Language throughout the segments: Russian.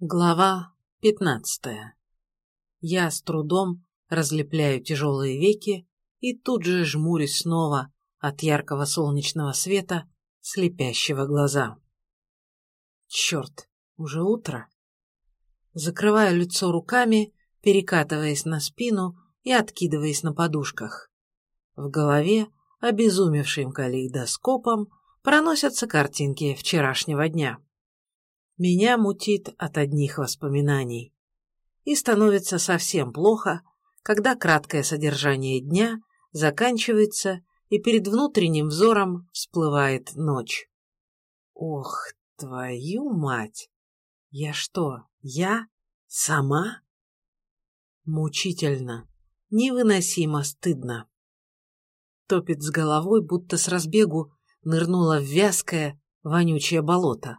Глава пятнадцатая. Я с трудом разлепляю тяжелые веки и тут же жмурюсь снова от яркого солнечного света, слепящего глаза. Черт, уже утро. Закрываю лицо руками, перекатываясь на спину и откидываясь на подушках. В голове, обезумевшим калейдоскопом, проносятся картинки вчерашнего дня. Меня мутит от одних воспоминаний. И становится совсем плохо, когда краткое содержание дня заканчивается и перед внутренним взором всплывает ночь. Ох, твою мать! Я что, я? Сама? Мучительно, невыносимо стыдно. Топит с головой, будто с разбегу нырнула в вязкое, вонючее болото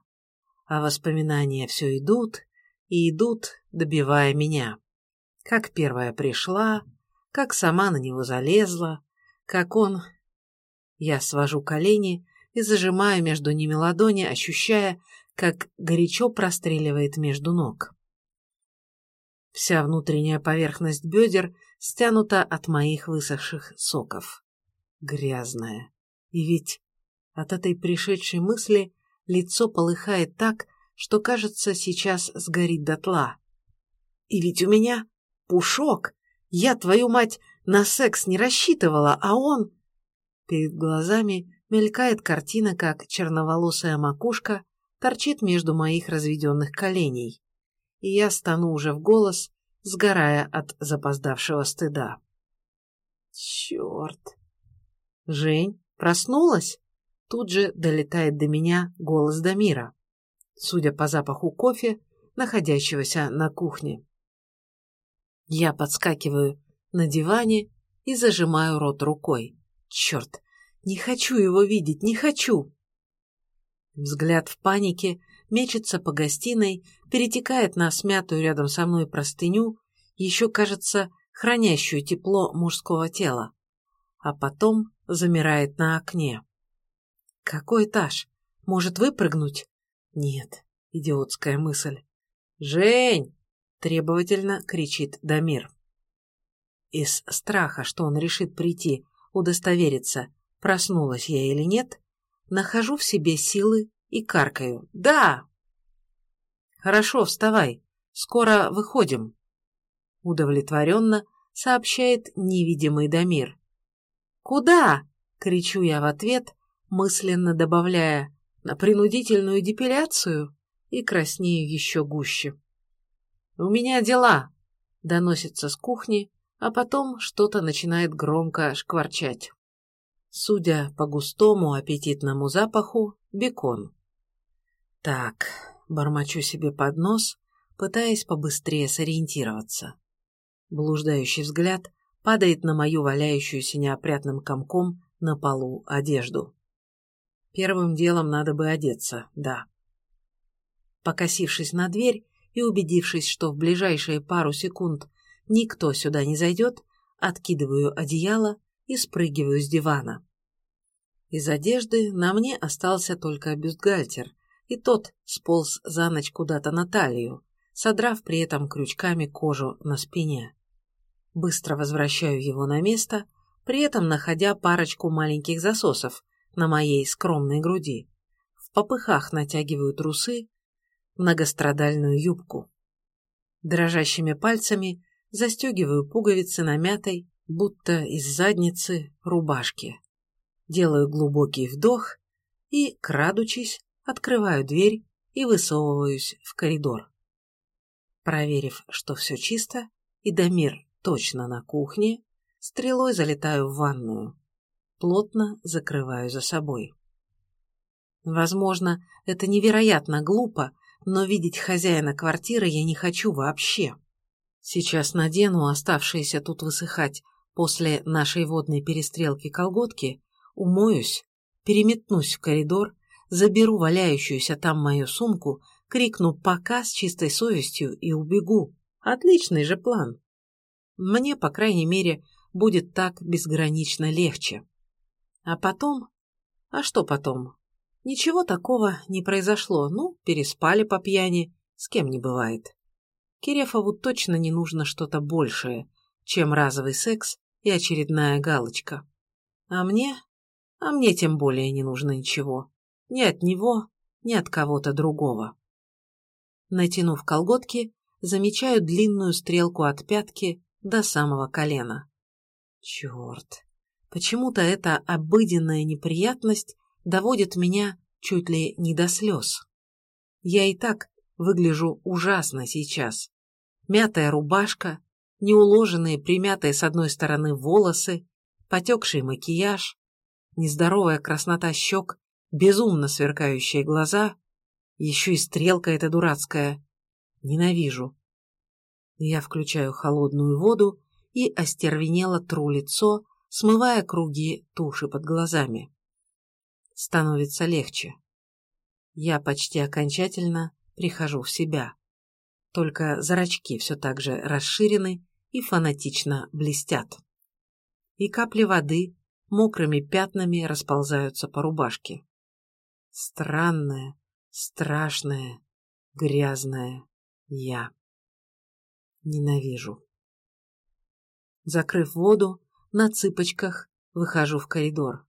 а воспоминания все идут и идут, добивая меня. Как первая пришла, как сама на него залезла, как он... Я свожу колени и зажимаю между ними ладони, ощущая, как горячо простреливает между ног. Вся внутренняя поверхность бедер стянута от моих высохших соков. Грязная. И ведь от этой пришедшей мысли лицо полыхает так, что, кажется, сейчас сгорит дотла. И ведь у меня пушок. Я, твою мать, на секс не рассчитывала, а он... Перед глазами мелькает картина, как черноволосая макушка торчит между моих разведенных коленей. И я стану уже в голос, сгорая от запоздавшего стыда. Черт! Жень, проснулась? Тут же долетает до меня голос Дамира, судя по запаху кофе, находящегося на кухне. Я подскакиваю на диване и зажимаю рот рукой. Черт, не хочу его видеть, не хочу! Взгляд в панике мечется по гостиной, перетекает на смятую рядом со мной простыню, еще, кажется, хранящую тепло мужского тела, а потом замирает на окне. Какой этаж? Может выпрыгнуть? Нет, идиотская мысль. «Жень!» – требовательно кричит Дамир. Из страха, что он решит прийти, удостовериться, проснулась я или нет, нахожу в себе силы и каркаю. «Да!» «Хорошо, вставай. Скоро выходим», – удовлетворенно сообщает невидимый Дамир. «Куда?» – кричу я в ответ, мысленно добавляя «на принудительную депиляцию» и краснею еще гуще. «У меня дела», — доносится с кухни, а потом что-то начинает громко шкварчать. Судя по густому аппетитному запаху, бекон. Так, бормочу себе под нос, пытаясь побыстрее сориентироваться. Блуждающий взгляд падает на мою валяющуюся неопрятным комком на полу одежду. Первым делом надо бы одеться, да. Покосившись на дверь и убедившись, что в ближайшие пару секунд никто сюда не зайдет, откидываю одеяло и спрыгиваю с дивана. Из одежды на мне остался только бюстгальтер, и тот сполз за ночь куда-то на талию, содрав при этом крючками кожу на спине. Быстро возвращаю его на место, при этом находя парочку маленьких засосов, на моей скромной груди. В попыхах натягиваю трусы, многострадальную юбку. Дрожащими пальцами застегиваю пуговицы на мятой, будто из задницы, рубашки. Делаю глубокий вдох и, крадучись, открываю дверь и высовываюсь в коридор. Проверив, что все чисто, и Дамир точно на кухне, стрелой залетаю в ванную плотно закрываю за собой. Возможно, это невероятно глупо, но видеть хозяина квартиры я не хочу вообще. Сейчас надену оставшиеся тут высыхать после нашей водной перестрелки колготки, умоюсь, переметнусь в коридор, заберу валяющуюся там мою сумку, крикну «пока» с чистой совестью и убегу. Отличный же план. Мне, по крайней мере, будет так безгранично легче. А потом... А что потом? Ничего такого не произошло. Ну, переспали по пьяни. С кем не бывает. Кирефову точно не нужно что-то большее, чем разовый секс и очередная галочка. А мне? А мне тем более не нужно ничего. Ни от него, ни от кого-то другого. Натянув колготки, замечаю длинную стрелку от пятки до самого колена. Черт, почему-то эта обыденная неприятность доводит меня чуть ли не до слез. Я и так выгляжу ужасно сейчас. Мятая рубашка, неуложенные, примятые с одной стороны волосы, потекший макияж, нездоровая краснота щек, безумно сверкающие глаза, еще и стрелка эта дурацкая. Ненавижу. Я включаю холодную воду и остервенело тру лицо, смывая круги туши под глазами. Становится легче. Я почти окончательно прихожу в себя. Только зрачки все так же расширены и фанатично блестят. И капли воды мокрыми пятнами расползаются по рубашке. Странная, страшная, грязная я. Ненавижу. Закрыв воду, на цыпочках выхожу в коридор.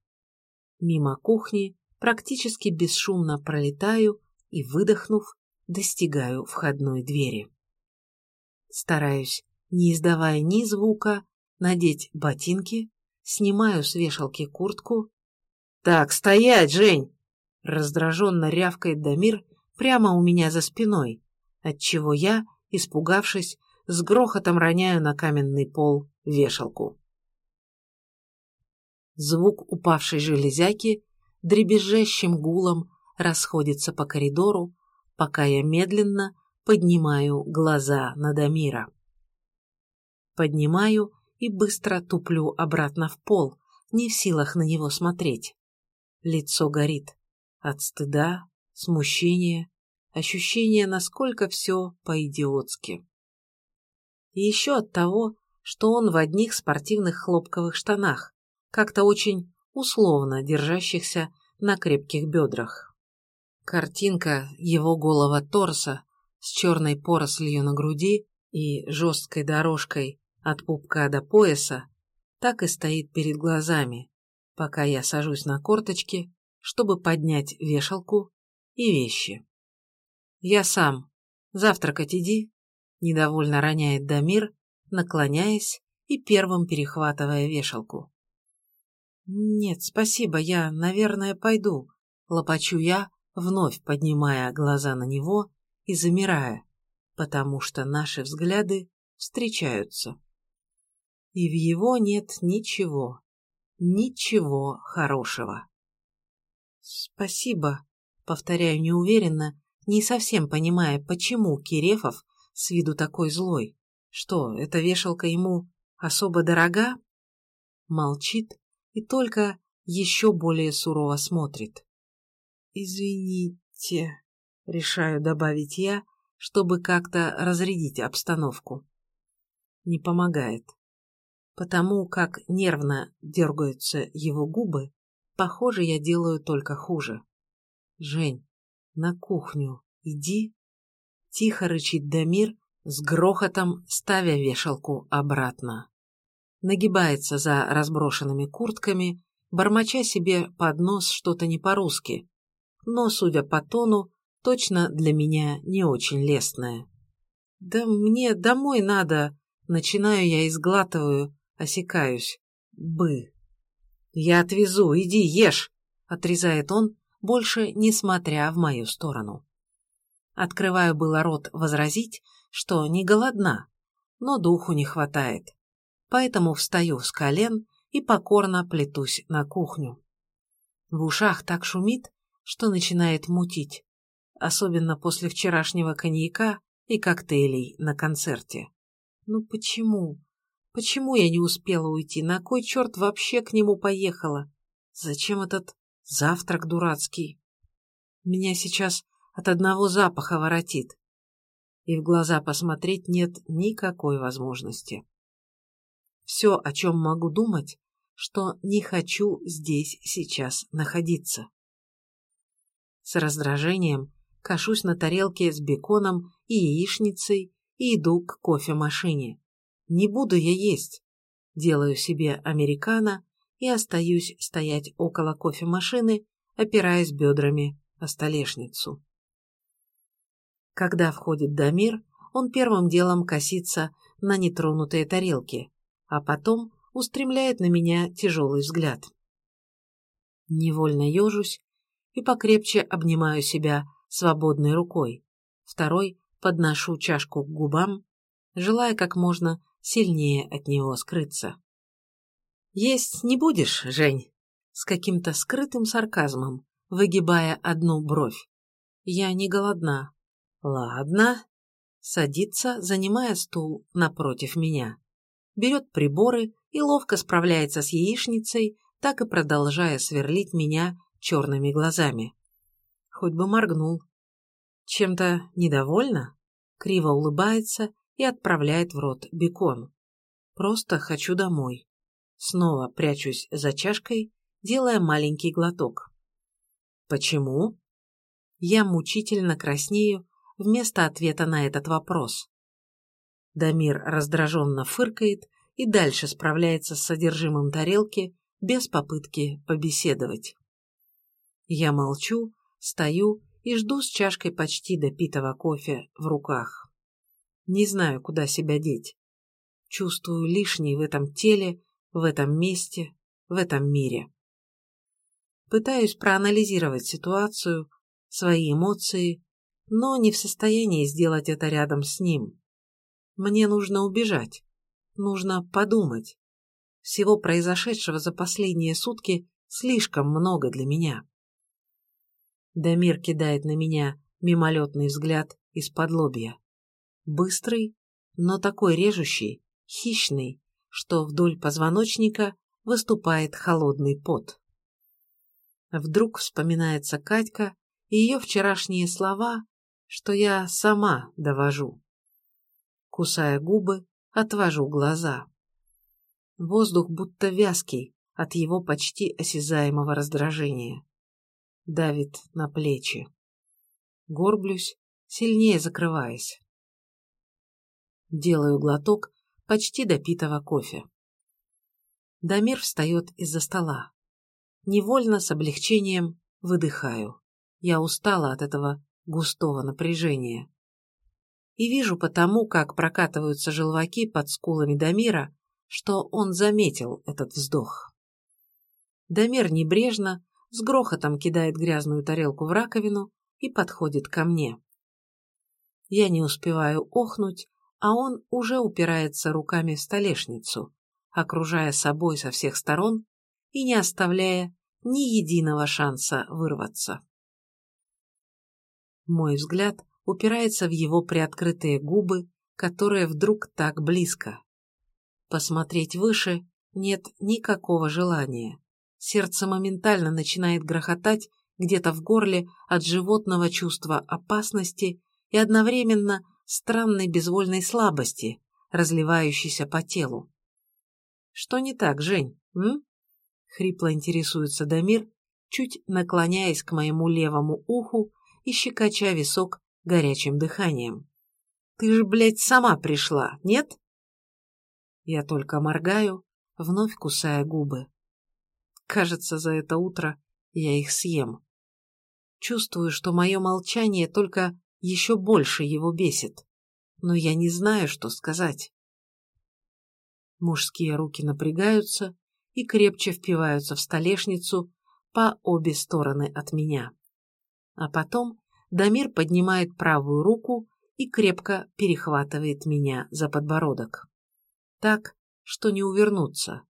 Мимо кухни практически бесшумно пролетаю и, выдохнув, достигаю входной двери. Стараюсь, не издавая ни звука, надеть ботинки, снимаю с вешалки куртку. «Так, стоять, Жень!» Раздраженно рявкает Дамир прямо у меня за спиной, отчего я, испугавшись, с грохотом роняю на каменный пол вешалку. Звук упавшей железяки дребезжащим гулом расходится по коридору, пока я медленно поднимаю глаза на Дамира. Поднимаю и быстро туплю обратно в пол, не в силах на него смотреть. Лицо горит. От стыда, смущения, ощущения, насколько все по-идиотски. Еще от того, что он в одних спортивных хлопковых штанах, как-то очень условно держащихся на крепких бедрах. Картинка его голого торса с черной порослью на груди и жесткой дорожкой от пупка до пояса так и стоит перед глазами, пока я сажусь на корточки чтобы поднять вешалку и вещи. «Я сам. Завтракать иди», — недовольно роняет Дамир, наклоняясь и первым перехватывая вешалку. «Нет, спасибо, я, наверное, пойду», — лопачу я, вновь поднимая глаза на него и замирая, потому что наши взгляды встречаются. И в его нет ничего, ничего хорошего. «Спасибо», — повторяю неуверенно, не совсем понимая, почему Кирефов с виду такой злой. Что, эта вешалка ему особо дорога? Молчит и только еще более сурово смотрит. «Извините», — решаю добавить я, чтобы как-то разрядить обстановку. Не помогает. Потому как нервно дергаются его губы, Похоже, я делаю только хуже. Жень, на кухню иди. Тихо рычит Дамир, с грохотом ставя вешалку обратно. Нагибается за разброшенными куртками, бормоча себе под нос что-то не по-русски, но, судя по тону, точно для меня не очень лестное. «Да мне домой надо!» Начинаю я и осекаюсь. «Бы!» «Я отвезу, иди, ешь!» — отрезает он, больше не смотря в мою сторону. Открываю было рот возразить, что не голодна, но духу не хватает. Поэтому встаю с колен и покорно плетусь на кухню. В ушах так шумит, что начинает мутить, особенно после вчерашнего коньяка и коктейлей на концерте. Ну почему? Почему я не успела уйти? На кой черт вообще к нему поехала? Зачем этот завтрак дурацкий? Меня сейчас от одного запаха воротит. И в глаза посмотреть нет никакой возможности. Все, о чем могу думать, что не хочу здесь сейчас находиться. С раздражением кашусь на тарелке с беконом и яичницей, и иду к кофемашине. Не буду я есть. Делаю себе американо и остаюсь стоять около кофемашины, опираясь бедрами о столешницу. Когда входит Дамир, он первым делом косится на нетронутые тарелки, а потом устремляет на меня тяжелый взгляд. Невольно ежусь и покрепче обнимаю себя свободной рукой, второй подношу чашку к губам, желая как можно сильнее от него скрыться. «Есть не будешь, Жень?» С каким-то скрытым сарказмом, выгибая одну бровь. «Я не голодна». «Ладно». Садится, занимая стул напротив меня. Берет приборы и ловко справляется с яичницей, так и продолжая сверлить меня черными глазами. Хоть бы моргнул. Чем-то недовольна? Криво улыбается и отправляет в рот бекон. Просто хочу домой. Снова прячусь за чашкой, делая маленький глоток. Почему? Я мучительно краснею вместо ответа на этот вопрос. Дамир раздраженно фыркает и дальше справляется с содержимым тарелки без попытки побеседовать. Я молчу, стою и жду с чашкой почти допитого кофе в руках. Не знаю, куда себя деть. Чувствую лишний в этом теле, в этом месте, в этом мире. Пытаюсь проанализировать ситуацию, свои эмоции, но не в состоянии сделать это рядом с ним. Мне нужно убежать, нужно подумать. Всего произошедшего за последние сутки слишком много для меня. Дамир кидает на меня мимолетный взгляд из-под лобья. Быстрый, но такой режущий, хищный, что вдоль позвоночника выступает холодный пот. Вдруг вспоминается Катька и ее вчерашние слова, что я сама довожу. Кусая губы, отвожу глаза. Воздух будто вязкий от его почти осязаемого раздражения. Давит на плечи. Горблюсь, сильнее закрываясь. Делаю глоток почти допитого кофе. Дамир встает из-за стола. Невольно с облегчением выдыхаю. Я устала от этого густого напряжения. И вижу потому, как прокатываются желваки под скулами Дамира, что он заметил этот вздох. Дамир небрежно, с грохотом кидает грязную тарелку в раковину и подходит ко мне. Я не успеваю охнуть, а он уже упирается руками в столешницу, окружая собой со всех сторон и не оставляя ни единого шанса вырваться. Мой взгляд упирается в его приоткрытые губы, которые вдруг так близко. Посмотреть выше нет никакого желания. Сердце моментально начинает грохотать где-то в горле от животного чувства опасности и одновременно странной безвольной слабости, разливающейся по телу. «Что не так, Жень, м?» — хрипло интересуется Дамир, чуть наклоняясь к моему левому уху и щекоча висок горячим дыханием. «Ты же, блядь, сама пришла, нет?» Я только моргаю, вновь кусая губы. Кажется, за это утро я их съем. Чувствую, что мое молчание только еще больше его бесит, но я не знаю, что сказать. Мужские руки напрягаются и крепче впиваются в столешницу по обе стороны от меня. А потом Дамир поднимает правую руку и крепко перехватывает меня за подбородок так, что не увернуться,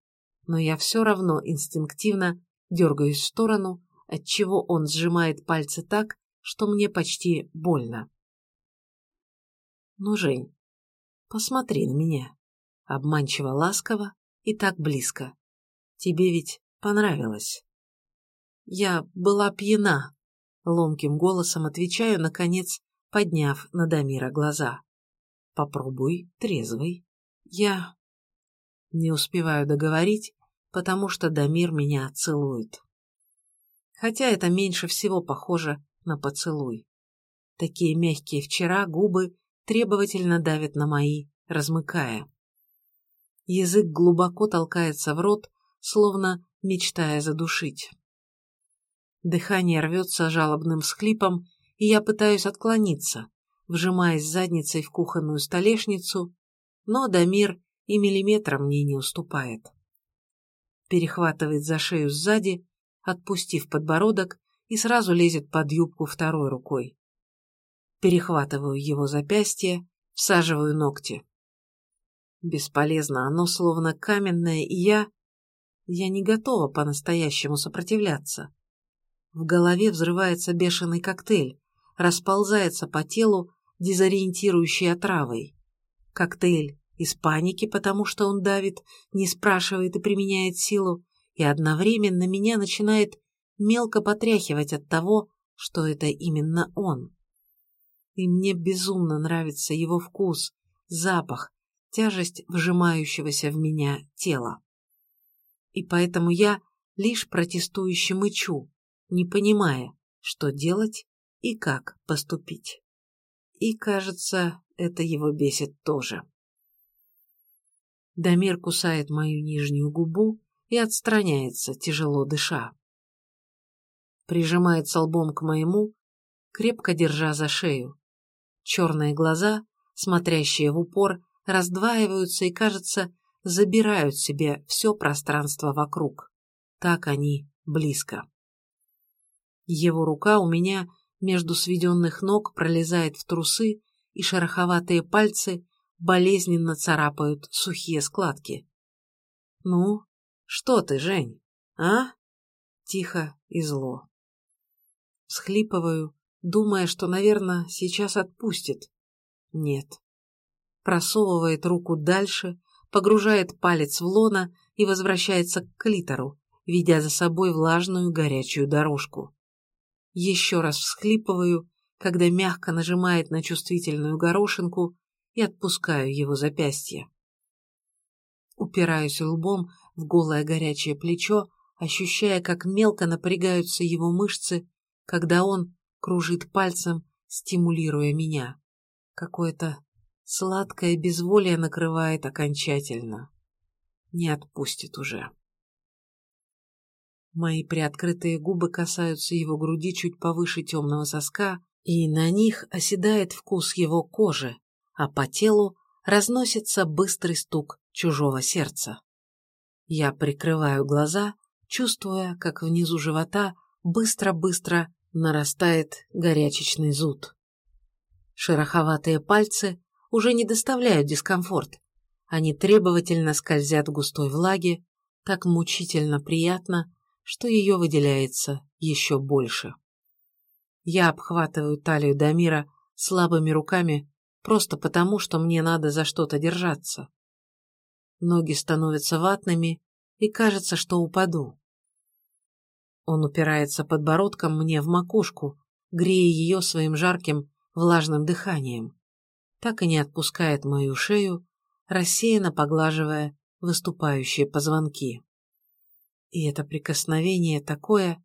но я все равно инстинктивно дергаюсь в сторону, отчего он сжимает пальцы так, что мне почти больно. «Ну, Жень, посмотри на меня», — обманчиво ласково и так близко. «Тебе ведь понравилось». «Я была пьяна», — ломким голосом отвечаю, наконец, подняв на Дамира глаза. «Попробуй трезвый». «Я...» Не успеваю договорить, потому что Дамир меня целует. Хотя это меньше всего похоже на поцелуй. Такие мягкие вчера губы требовательно давит на мои, размыкая. Язык глубоко толкается в рот, словно мечтая задушить. Дыхание рвется жалобным всхлипом, и я пытаюсь отклониться, вжимаясь задницей в кухонную столешницу, но Дамир и миллиметра мне не уступает. Перехватывает за шею сзади, отпустив подбородок, и сразу лезет под юбку второй рукой. Перехватываю его запястье, всаживаю ногти. Бесполезно, оно словно каменное, и я... Я не готова по-настоящему сопротивляться. В голове взрывается бешеный коктейль, расползается по телу дезориентирующей отравой. Коктейль из паники, потому что он давит, не спрашивает и применяет силу, и одновременно меня начинает мелко потряхивать от того, что это именно он. И мне безумно нравится его вкус, запах, тяжесть вжимающегося в меня тела. И поэтому я лишь протестующе мычу, не понимая, что делать и как поступить. И, кажется, это его бесит тоже. Дамир кусает мою нижнюю губу и отстраняется, тяжело дыша. Прижимается лбом к моему, крепко держа за шею. Черные глаза, смотрящие в упор, раздваиваются и, кажется, забирают себе все пространство вокруг. Так они близко. Его рука у меня между сведенных ног пролезает в трусы, и шероховатые пальцы болезненно царапают сухие складки. «Ну, что ты, Жень, а?» Тихо и зло. Схлипываю, думая, что, наверное, сейчас отпустит. Нет. Просовывает руку дальше, погружает палец в лона и возвращается к клитору, ведя за собой влажную горячую дорожку. Еще раз всхлипываю, когда мягко нажимает на чувствительную горошинку и отпускаю его запястье. Упираюсь лбом в голое горячее плечо, ощущая, как мелко напрягаются его мышцы, когда он кружит пальцем, стимулируя меня. Какое-то сладкое безволие накрывает окончательно. Не отпустит уже. Мои приоткрытые губы касаются его груди чуть повыше темного соска, и на них оседает вкус его кожи, а по телу разносится быстрый стук чужого сердца. Я прикрываю глаза, чувствуя, как внизу живота быстро-быстро нарастает горячечный зуд. Шероховатые пальцы уже не доставляют дискомфорт. Они требовательно скользят в густой влаге, так мучительно приятно, что ее выделяется еще больше. Я обхватываю талию Дамира слабыми руками просто потому, что мне надо за что-то держаться. Ноги становятся ватными, и кажется, что упаду. Он упирается подбородком мне в макушку, грея ее своим жарким, влажным дыханием. Так и не отпускает мою шею, рассеянно поглаживая выступающие позвонки. И это прикосновение такое...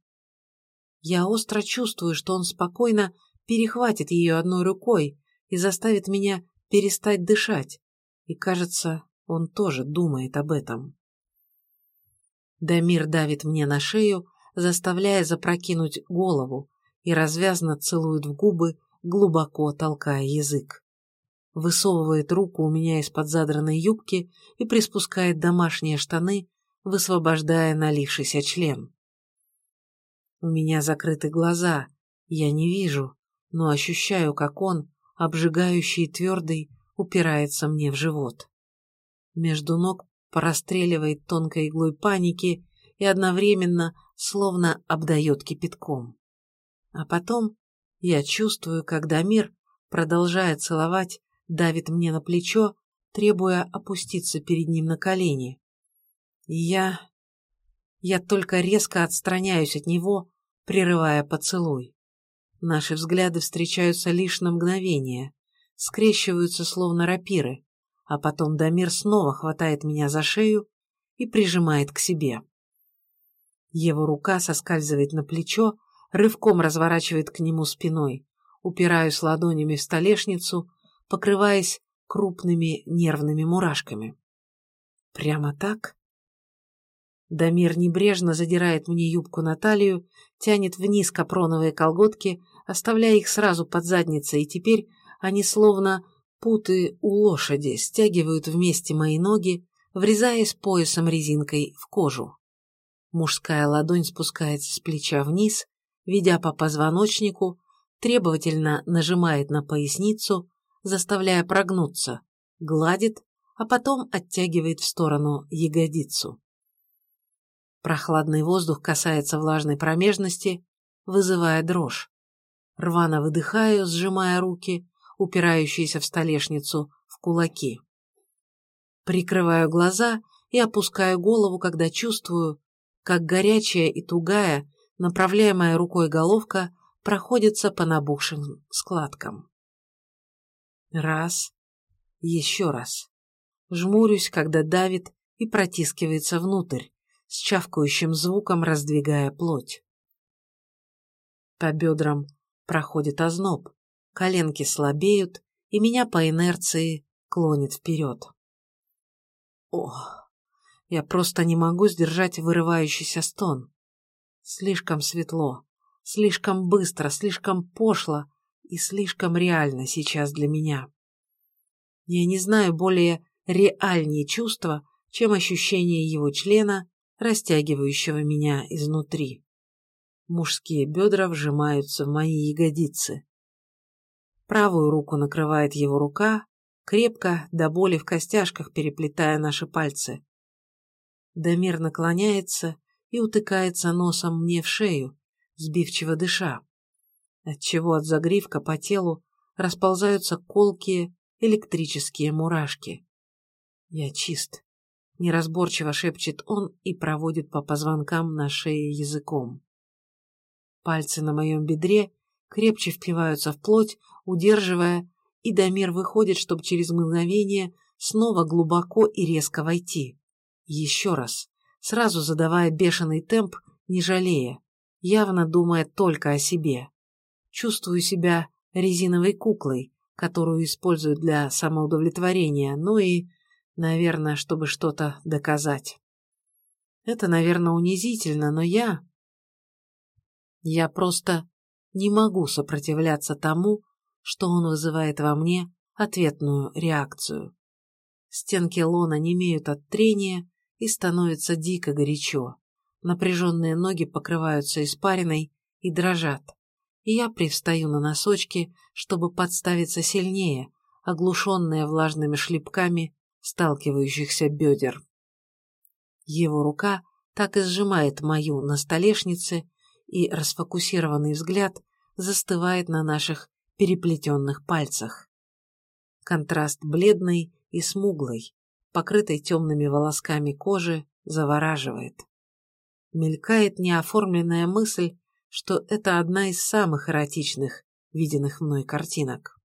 Я остро чувствую, что он спокойно перехватит ее одной рукой и заставит меня перестать дышать. И, кажется, он тоже думает об этом. Дамир давит мне на шею, заставляя запрокинуть голову и развязно целует в губы, глубоко толкая язык. Высовывает руку у меня из-под задранной юбки и приспускает домашние штаны, высвобождая налившийся член. У меня закрыты глаза, я не вижу, но ощущаю, как он, обжигающий и твердый, упирается мне в живот. Между ног простреливает тонкой иглой паники и одновременно словно обдает кипятком. А потом я чувствую, как Дамир, продолжая целовать, давит мне на плечо, требуя опуститься перед ним на колени. Я... Я только резко отстраняюсь от него, прерывая поцелуй. Наши взгляды встречаются лишь на мгновение, скрещиваются словно рапиры, а потом Дамир снова хватает меня за шею и прижимает к себе. Его рука соскальзывает на плечо, рывком разворачивает к нему спиной, упираюсь ладонями в столешницу, покрываясь крупными нервными мурашками. Прямо так? Дамир небрежно задирает мне юбку на талию, тянет вниз капроновые колготки, оставляя их сразу под задницей, и теперь они словно путы у лошади стягивают вместе мои ноги, врезаясь поясом резинкой в кожу. Мужская ладонь спускается с плеча вниз, ведя по позвоночнику, требовательно нажимает на поясницу, заставляя прогнуться, гладит, а потом оттягивает в сторону ягодицу. Прохладный воздух касается влажной промежности, вызывая дрожь. Рвано выдыхаю, сжимая руки, упирающиеся в столешницу, в кулаки. Прикрываю глаза и опускаю голову, когда чувствую, как горячая и тугая, направляемая рукой головка, проходится по набухшим складкам. Раз. Еще раз. Жмурюсь, когда давит и протискивается внутрь, с чавкающим звуком раздвигая плоть. По бедрам проходит озноб, коленки слабеют, и меня по инерции клонит вперед. Ох, я просто не могу сдержать вырывающийся стон. Слишком светло, слишком быстро, слишком пошло и слишком реально сейчас для меня. Я не знаю более реальнее чувства, чем ощущение его члена, растягивающего меня изнутри. Мужские бедра вжимаются в мои ягодицы. Правую руку накрывает его рука, крепко, до боли в костяшках переплетая наши пальцы. Дамир наклоняется и утыкается носом мне в шею, сбивчиво дыша, отчего от загривка по телу расползаются колкие электрические мурашки. Я чист. Неразборчиво шепчет он и проводит по позвонкам на шее языком. Пальцы на моем бедре крепче впиваются в плоть, удерживая, и Дамир выходит, чтобы через мгновение снова глубоко и резко войти. Еще раз, сразу задавая бешеный темп, не жалея, явно думая только о себе. Чувствую себя резиновой куклой, которую используют для самоудовлетворения, ну и, наверное, чтобы что-то доказать. Это, наверное, унизительно, но я... Я просто не могу сопротивляться тому, что он вызывает во мне ответную реакцию. Стенки лона немеют от трения и становится дико горячо. Напряженные ноги покрываются испариной и дрожат и я привстаю на носочки, чтобы подставиться сильнее, оглушенная влажными шлепками сталкивающихся бедер. Его рука так и сжимает мою на столешнице, и расфокусированный взгляд застывает на наших переплетенных пальцах. Контраст бледный и смуглый, покрытой темными волосками кожи, завораживает. Мелькает неоформленная мысль, что это одна из самых эротичных, виденных мной картинок.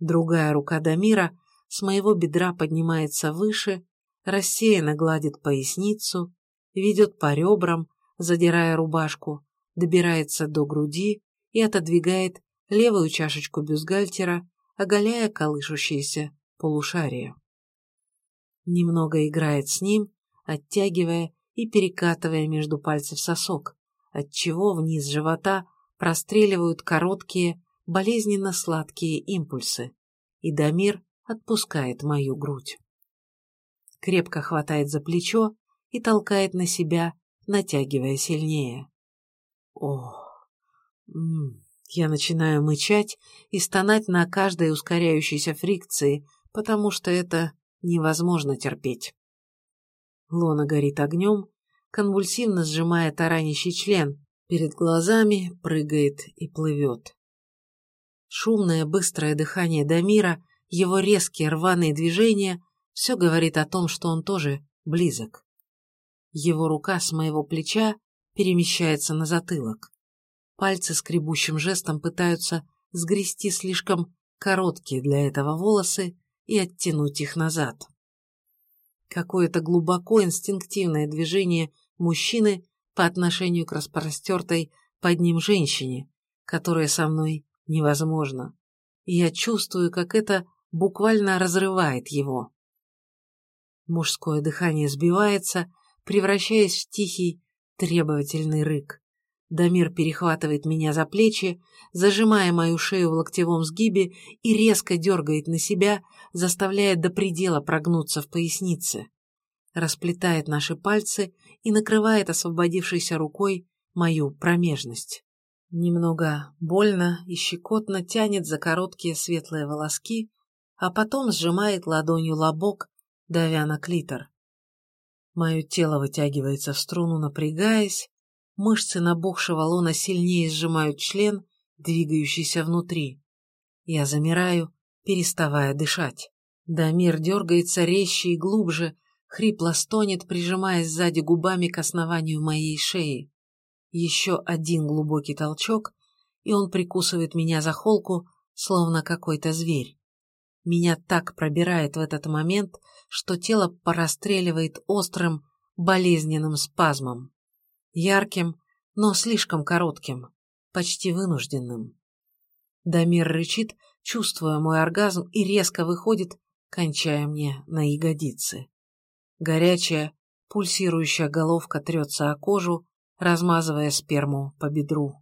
Другая рука Дамира с моего бедра поднимается выше, рассеянно гладит поясницу, ведет по ребрам, задирая рубашку, добирается до груди и отодвигает левую чашечку бюстгальтера, оголяя колышущееся полушарие. Немного играет с ним, оттягивая и перекатывая между пальцев сосок, отчего вниз живота простреливают короткие, болезненно сладкие импульсы, и Дамир отпускает мою грудь. Крепко хватает за плечо и толкает на себя, натягивая сильнее. Ох, я начинаю мычать и стонать на каждой ускоряющейся фрикции, потому что это невозможно терпеть. Лона горит огнем, конвульсивно сжимая таранящий член, перед глазами прыгает и плывет. Шумное быстрое дыхание Дамира, его резкие рваные движения – все говорит о том, что он тоже близок. Его рука с моего плеча перемещается на затылок. Пальцы скребущим жестом пытаются сгрести слишком короткие для этого волосы и оттянуть их назад. Какое-то глубоко инстинктивное движение мужчины по отношению к распростертой под ним женщине, которая со мной невозможно. и я чувствую, как это буквально разрывает его. Мужское дыхание сбивается, превращаясь в тихий, требовательный рык. Дамир перехватывает меня за плечи, зажимая мою шею в локтевом сгибе и резко дергает на себя, заставляя до предела прогнуться в пояснице. Расплетает наши пальцы и накрывает освободившейся рукой мою промежность. Немного больно и щекотно тянет за короткие светлые волоски, а потом сжимает ладонью лобок, давя на клитор. Мое тело вытягивается в струну, напрягаясь, мышцы набухшего лона сильнее сжимают член, двигающийся внутри. Я замираю, переставая дышать. Дамир дергается резче и глубже, хрипло стонет, прижимаясь сзади губами к основанию моей шеи. Еще один глубокий толчок, и он прикусывает меня за холку, словно какой-то зверь. Меня так пробирает в этот момент, что тело порастреливает острым, болезненным спазмом. Ярким, но слишком коротким, почти вынужденным. Дамир рычит, чувствуя мой оргазм, и резко выходит, кончая мне на ягодицы. Горячая, пульсирующая головка трется о кожу, размазывая сперму по бедру.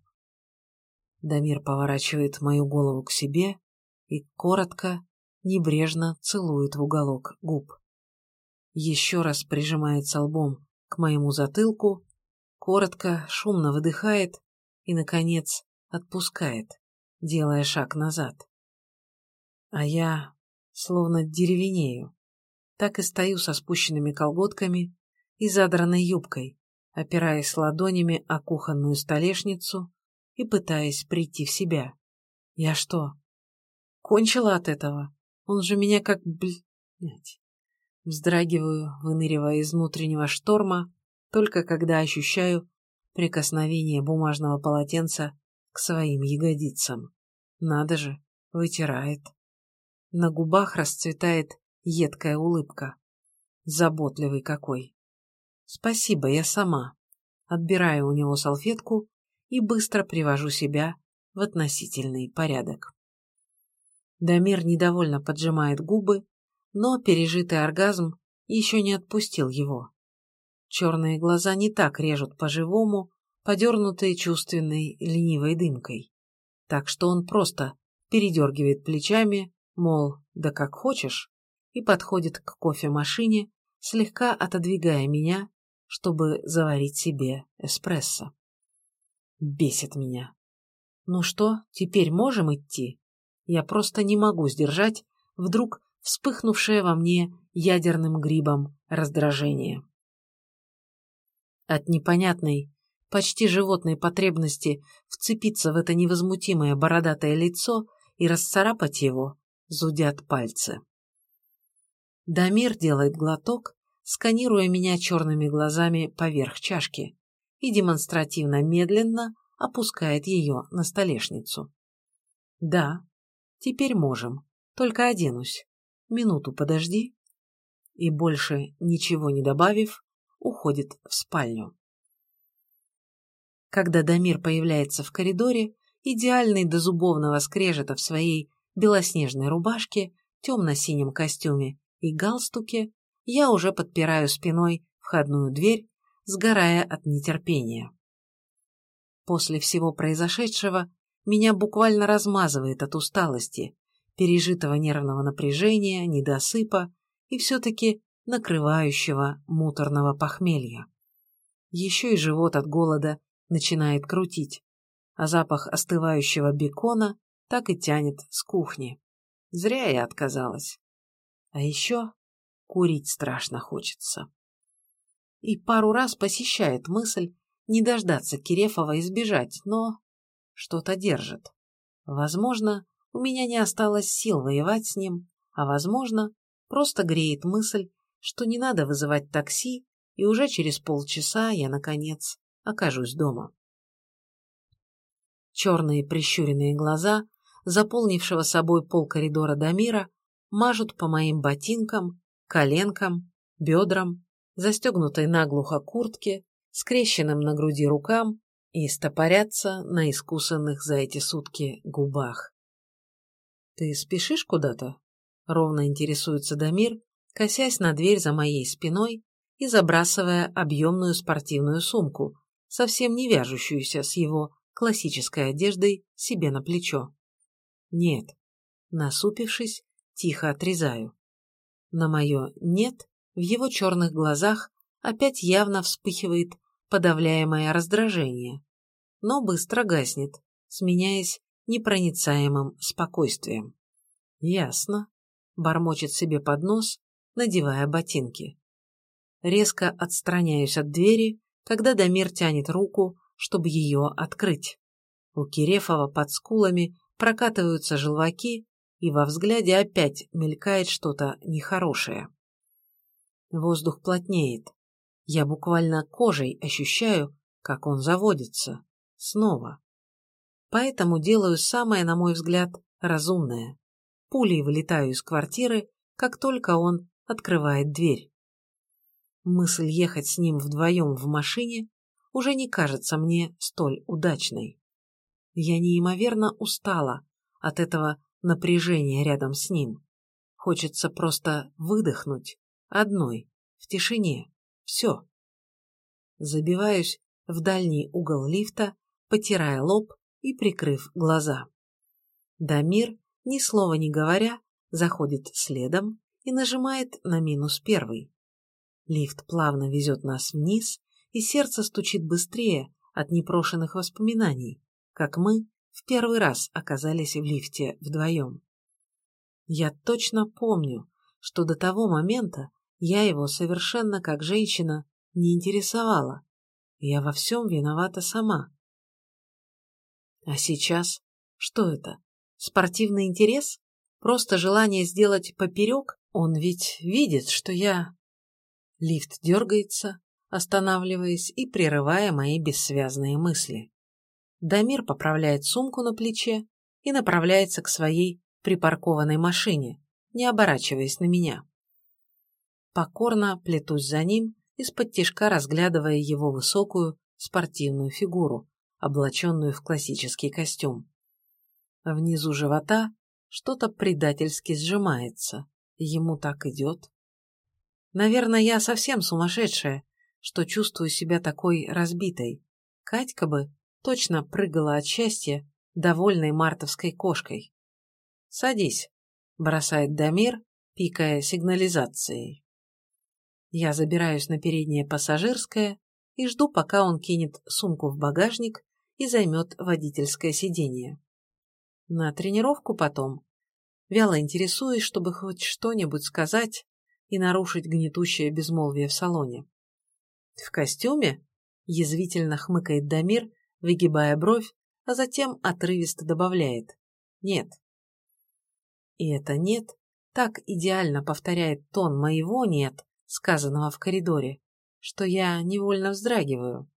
Дамир поворачивает мою голову к себе и коротко, небрежно целует в уголок губ. Еще раз прижимается лбом к моему затылку, коротко, шумно выдыхает и, наконец, отпускает, делая шаг назад. А я словно деревенею, так и стою со спущенными колготками и задранной юбкой, опираясь ладонями о кухонную столешницу и пытаясь прийти в себя. Я что, кончила от этого? Он же меня как, блядь. Вздрагиваю, выныривая из внутреннего шторма, только когда ощущаю прикосновение бумажного полотенца к своим ягодицам. Надо же, вытирает. На губах расцветает едкая улыбка. Заботливый какой. Спасибо, я сама. Отбираю у него салфетку и быстро привожу себя в относительный порядок. Дамир недовольно поджимает губы, но пережитый оргазм еще не отпустил его. Черные глаза не так режут по-живому, подернутые чувственной ленивой дымкой. Так что он просто передергивает плечами, мол, да как хочешь, и подходит к кофемашине, слегка отодвигая меня, чтобы заварить себе эспрессо. Бесит меня. Ну что, теперь можем идти? Я просто не могу сдержать вдруг вспыхнувшее во мне ядерным грибом раздражение. От непонятной, почти животной потребности вцепиться в это невозмутимое бородатое лицо и расцарапать его, зудят пальцы. Дамир делает глоток, сканируя меня черными глазами поверх чашки и демонстративно медленно опускает ее на столешницу. Да, Теперь можем. Только оденусь. Минуту подожди. И больше ничего не добавив, уходит в спальню. Когда Дамир появляется в коридоре, идеальный до зубовного скрежета в своей белоснежной рубашке, темно-синем костюме и галстуке, я уже подпираю спиной входную дверь, сгорая от нетерпения. После всего произошедшего меня буквально размазывает от усталости, пережитого нервного напряжения, недосыпа и все-таки накрывающего муторного похмелья. Еще и живот от голода начинает крутить, а запах остывающего бекона так и тянет с кухни. Зря я отказалась. А еще курить страшно хочется. И пару раз посещает мысль не дождаться Кирефова и сбежать, но что-то держит. Возможно, у меня не осталось сил воевать с ним, а возможно, просто греет мысль, что не надо вызывать такси, и уже через полчаса я, наконец, окажусь дома. Черные прищуренные глаза, заполнившего собой пол коридора до мира, мажут по моим ботинкам, коленкам, бедрам, застегнутой наглухо куртке, скрещенным на груди рукам и стопорятся на искусанных за эти сутки губах. «Ты спешишь куда-то?» — ровно интересуется Дамир, косясь на дверь за моей спиной и забрасывая объемную спортивную сумку, совсем не вяжущуюся с его классической одеждой себе на плечо. «Нет». Насупившись, тихо отрезаю. На мое «нет» в его черных глазах опять явно вспыхивает подавляемое раздражение, но быстро гаснет, сменяясь непроницаемым спокойствием. «Ясно», — бормочет себе под нос, надевая ботинки. Резко отстраняюсь от двери, когда Дамир тянет руку, чтобы ее открыть. У Кирефова под скулами прокатываются желваки, и во взгляде опять мелькает что-то нехорошее. Воздух плотнеет. Я буквально кожей ощущаю, как он заводится. Снова. Поэтому делаю самое, на мой взгляд, разумное. Пулей вылетаю из квартиры, как только он открывает дверь. Мысль ехать с ним вдвоем в машине уже не кажется мне столь удачной. Я неимоверно устала от этого напряжения рядом с ним. Хочется просто выдохнуть, одной, в тишине, все. Забиваюсь в дальний угол лифта, потирая лоб и прикрыв глаза. Дамир, ни слова не говоря, заходит следом и нажимает на минус первый. Лифт плавно везет нас вниз, и сердце стучит быстрее от непрошенных воспоминаний, как мы в первый раз оказались в лифте вдвоем. Я точно помню, что до того момента я его совершенно как женщина не интересовала. Я во всем виновата сама. А сейчас? Что это? Спортивный интерес? Просто желание сделать поперек? Он ведь видит, что я... Лифт дергается, останавливаясь и прерывая мои бессвязные мысли. Дамир поправляет сумку на плече и направляется к своей припаркованной машине, не оборачиваясь на меня. Покорно плетусь за ним, из-под тишка разглядывая его высокую спортивную фигуру, облаченную в классический костюм. Внизу живота что-то предательски сжимается. Ему так идет. Наверное, я совсем сумасшедшая, что чувствую себя такой разбитой. Катька бы точно прыгала от счастья, довольной мартовской кошкой. «Садись», — бросает Дамир, пикая сигнализацией. Я забираюсь на переднее пассажирское и жду, пока он кинет сумку в багажник и займет водительское сиденье. На тренировку потом. Вяло интересуюсь, чтобы хоть что-нибудь сказать и нарушить гнетущее безмолвие в салоне. В костюме язвительно хмыкает Дамир, выгибая бровь, а затем отрывисто добавляет «нет». И это «нет» так идеально повторяет тон моего «нет», сказанного в коридоре, что я невольно вздрагиваю.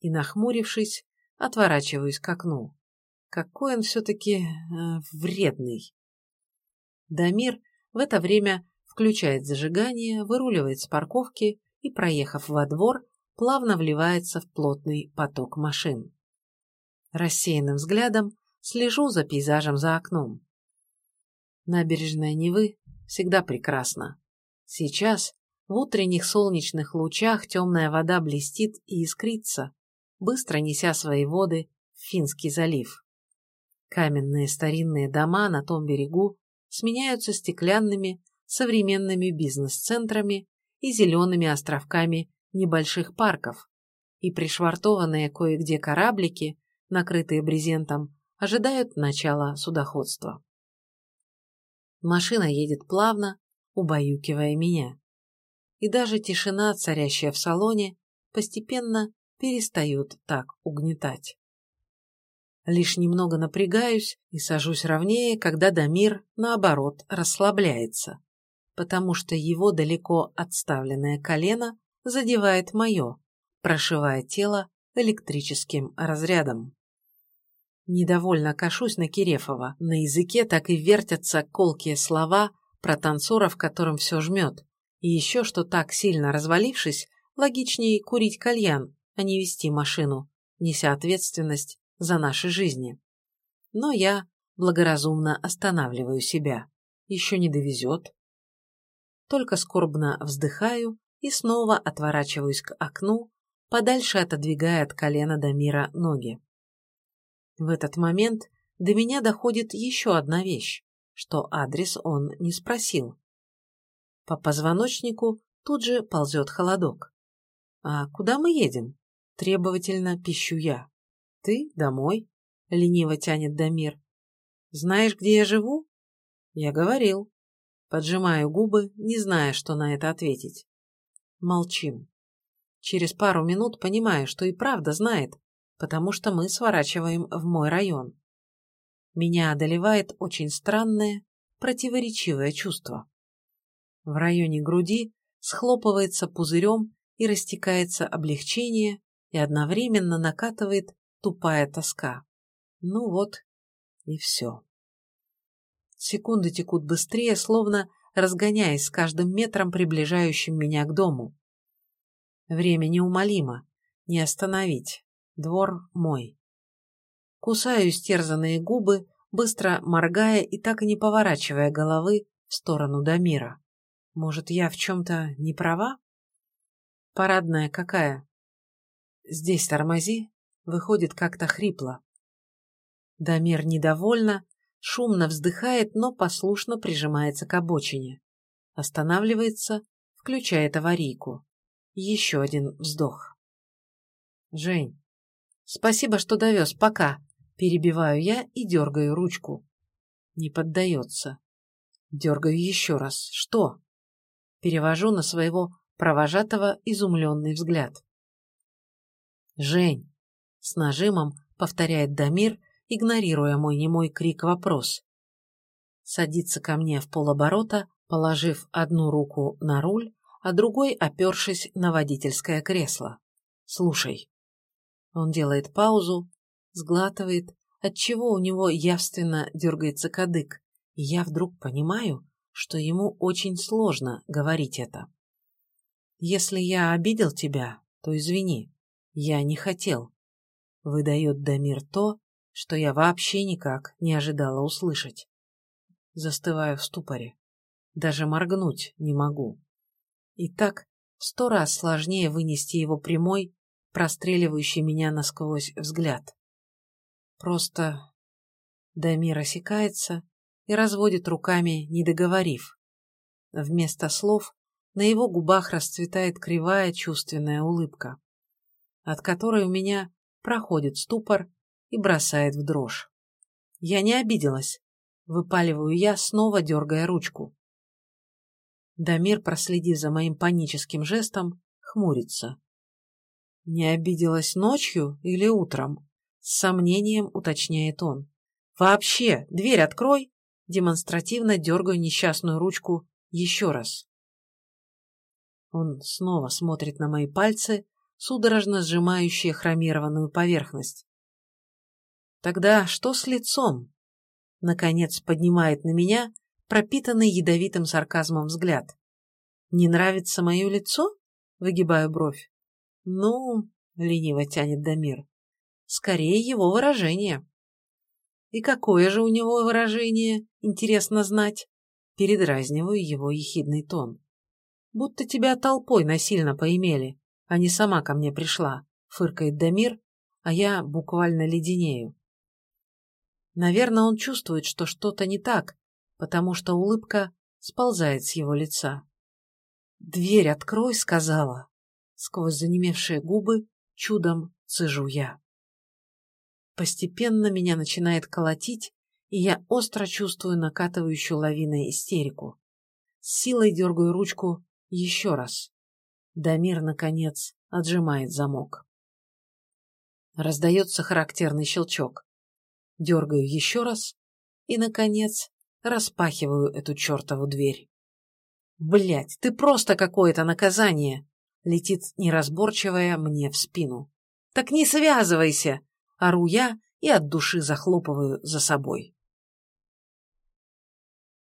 И, нахмурившись, отворачиваюсь к окну. Какой он все-таки э, вредный. Дамир в это время включает зажигание, выруливает с парковки и, проехав во двор, плавно вливается в плотный поток машин. Рассеянным взглядом слежу за пейзажем за окном. Набережная Невы всегда прекрасна. Сейчас в утренних солнечных лучах темная вода блестит и искрится, быстро неся свои воды в Финский залив. Каменные старинные дома на том берегу сменяются стеклянными современными бизнес-центрами и зелеными островками небольших парков, и пришвартованные кое-где кораблики, накрытые брезентом, ожидают начала судоходства. Машина едет плавно, убаюкивая меня и даже тишина, царящая в салоне, постепенно перестают так угнетать. Лишь немного напрягаюсь и сажусь ровнее, когда Дамир, наоборот, расслабляется, потому что его далеко отставленное колено задевает мое, прошивая тело электрическим разрядом. Недовольно кашусь на Кирефова. На языке так и вертятся колкие слова про танцоров, которым все жмет, и еще что так сильно развалившись, логичнее курить кальян, а не вести машину, неся ответственность за наши жизни. Но я благоразумно останавливаю себя. Еще не довезет. Только скорбно вздыхаю и снова отворачиваюсь к окну, подальше отодвигая от колена до мира ноги. В этот момент до меня доходит еще одна вещь, что адрес он не спросил. По позвоночнику тут же ползет холодок. «А куда мы едем?» – требовательно пищу я. «Ты домой?» – лениво тянет Дамир. «Знаешь, где я живу?» «Я говорил». Поджимаю губы, не зная, что на это ответить. Молчим. Через пару минут понимаю, что и правда знает, потому что мы сворачиваем в мой район. Меня одолевает очень странное, противоречивое чувство. В районе груди схлопывается пузырем и растекается облегчение, и одновременно накатывает тупая тоска. Ну вот, и все. Секунды текут быстрее, словно разгоняясь с каждым метром, приближающим меня к дому. Время неумолимо, не остановить. Двор мой. Кусаю стерзанные губы, быстро моргая и так и не поворачивая головы в сторону Дамира. Может, я в чем-то не права? Парадная какая? Здесь тормози, выходит как-то хрипло. Дамир недовольно, шумно вздыхает, но послушно прижимается к обочине. Останавливается, включает аварийку. Еще один вздох. Жень, спасибо, что довез, пока. Перебиваю я и дергаю ручку. Не поддается. Дергаю еще раз. Что? Перевожу на своего провожатого изумленный взгляд. «Жень!» — с нажимом повторяет Дамир, игнорируя мой немой крик-вопрос. Садится ко мне в полоборота, положив одну руку на руль, а другой опершись на водительское кресло. «Слушай». Он делает паузу, сглатывает, отчего у него явственно дергается кадык, и я вдруг понимаю, что ему очень сложно говорить это. «Если я обидел тебя, то извини, я не хотел», — выдает Дамир то, что я вообще никак не ожидала услышать. Застываю в ступоре. Даже моргнуть не могу. И так сто раз сложнее вынести его прямой, простреливающий меня насквозь взгляд. Просто Дамир осекается, и разводит руками, не договорив. Вместо слов на его губах расцветает кривая чувственная улыбка, от которой у меня проходит ступор и бросает в дрожь. Я не обиделась, выпаливаю я, снова дергая ручку. Дамир, проследив за моим паническим жестом, хмурится. Не обиделась ночью или утром? С сомнением уточняет он. Вообще, дверь открой демонстративно дергаю несчастную ручку еще раз. Он снова смотрит на мои пальцы, судорожно сжимающие хромированную поверхность. Тогда что с лицом? Наконец поднимает на меня пропитанный ядовитым сарказмом взгляд. Не нравится мое лицо? Выгибаю бровь. Ну, лениво тянет Дамир. Скорее его выражение. И какое же у него выражение, интересно знать? Передразниваю его ехидный тон. Будто тебя толпой насильно поимели, а не сама ко мне пришла, фыркает Дамир, а я буквально леденею. Наверное, он чувствует, что что-то не так, потому что улыбка сползает с его лица. «Дверь открой», — сказала. Сквозь занемевшие губы чудом цежу я. Постепенно меня начинает колотить, и я остро чувствую накатывающую лавиной истерику. С силой дергаю ручку еще раз. Дамир, наконец, отжимает замок. Раздается характерный щелчок. Дергаю еще раз и, наконец, распахиваю эту чертову дверь. Блять, ты просто какое-то наказание! Летит неразборчивая мне в спину. Так не связывайся! Ору я и от души захлопываю за собой.